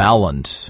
balance.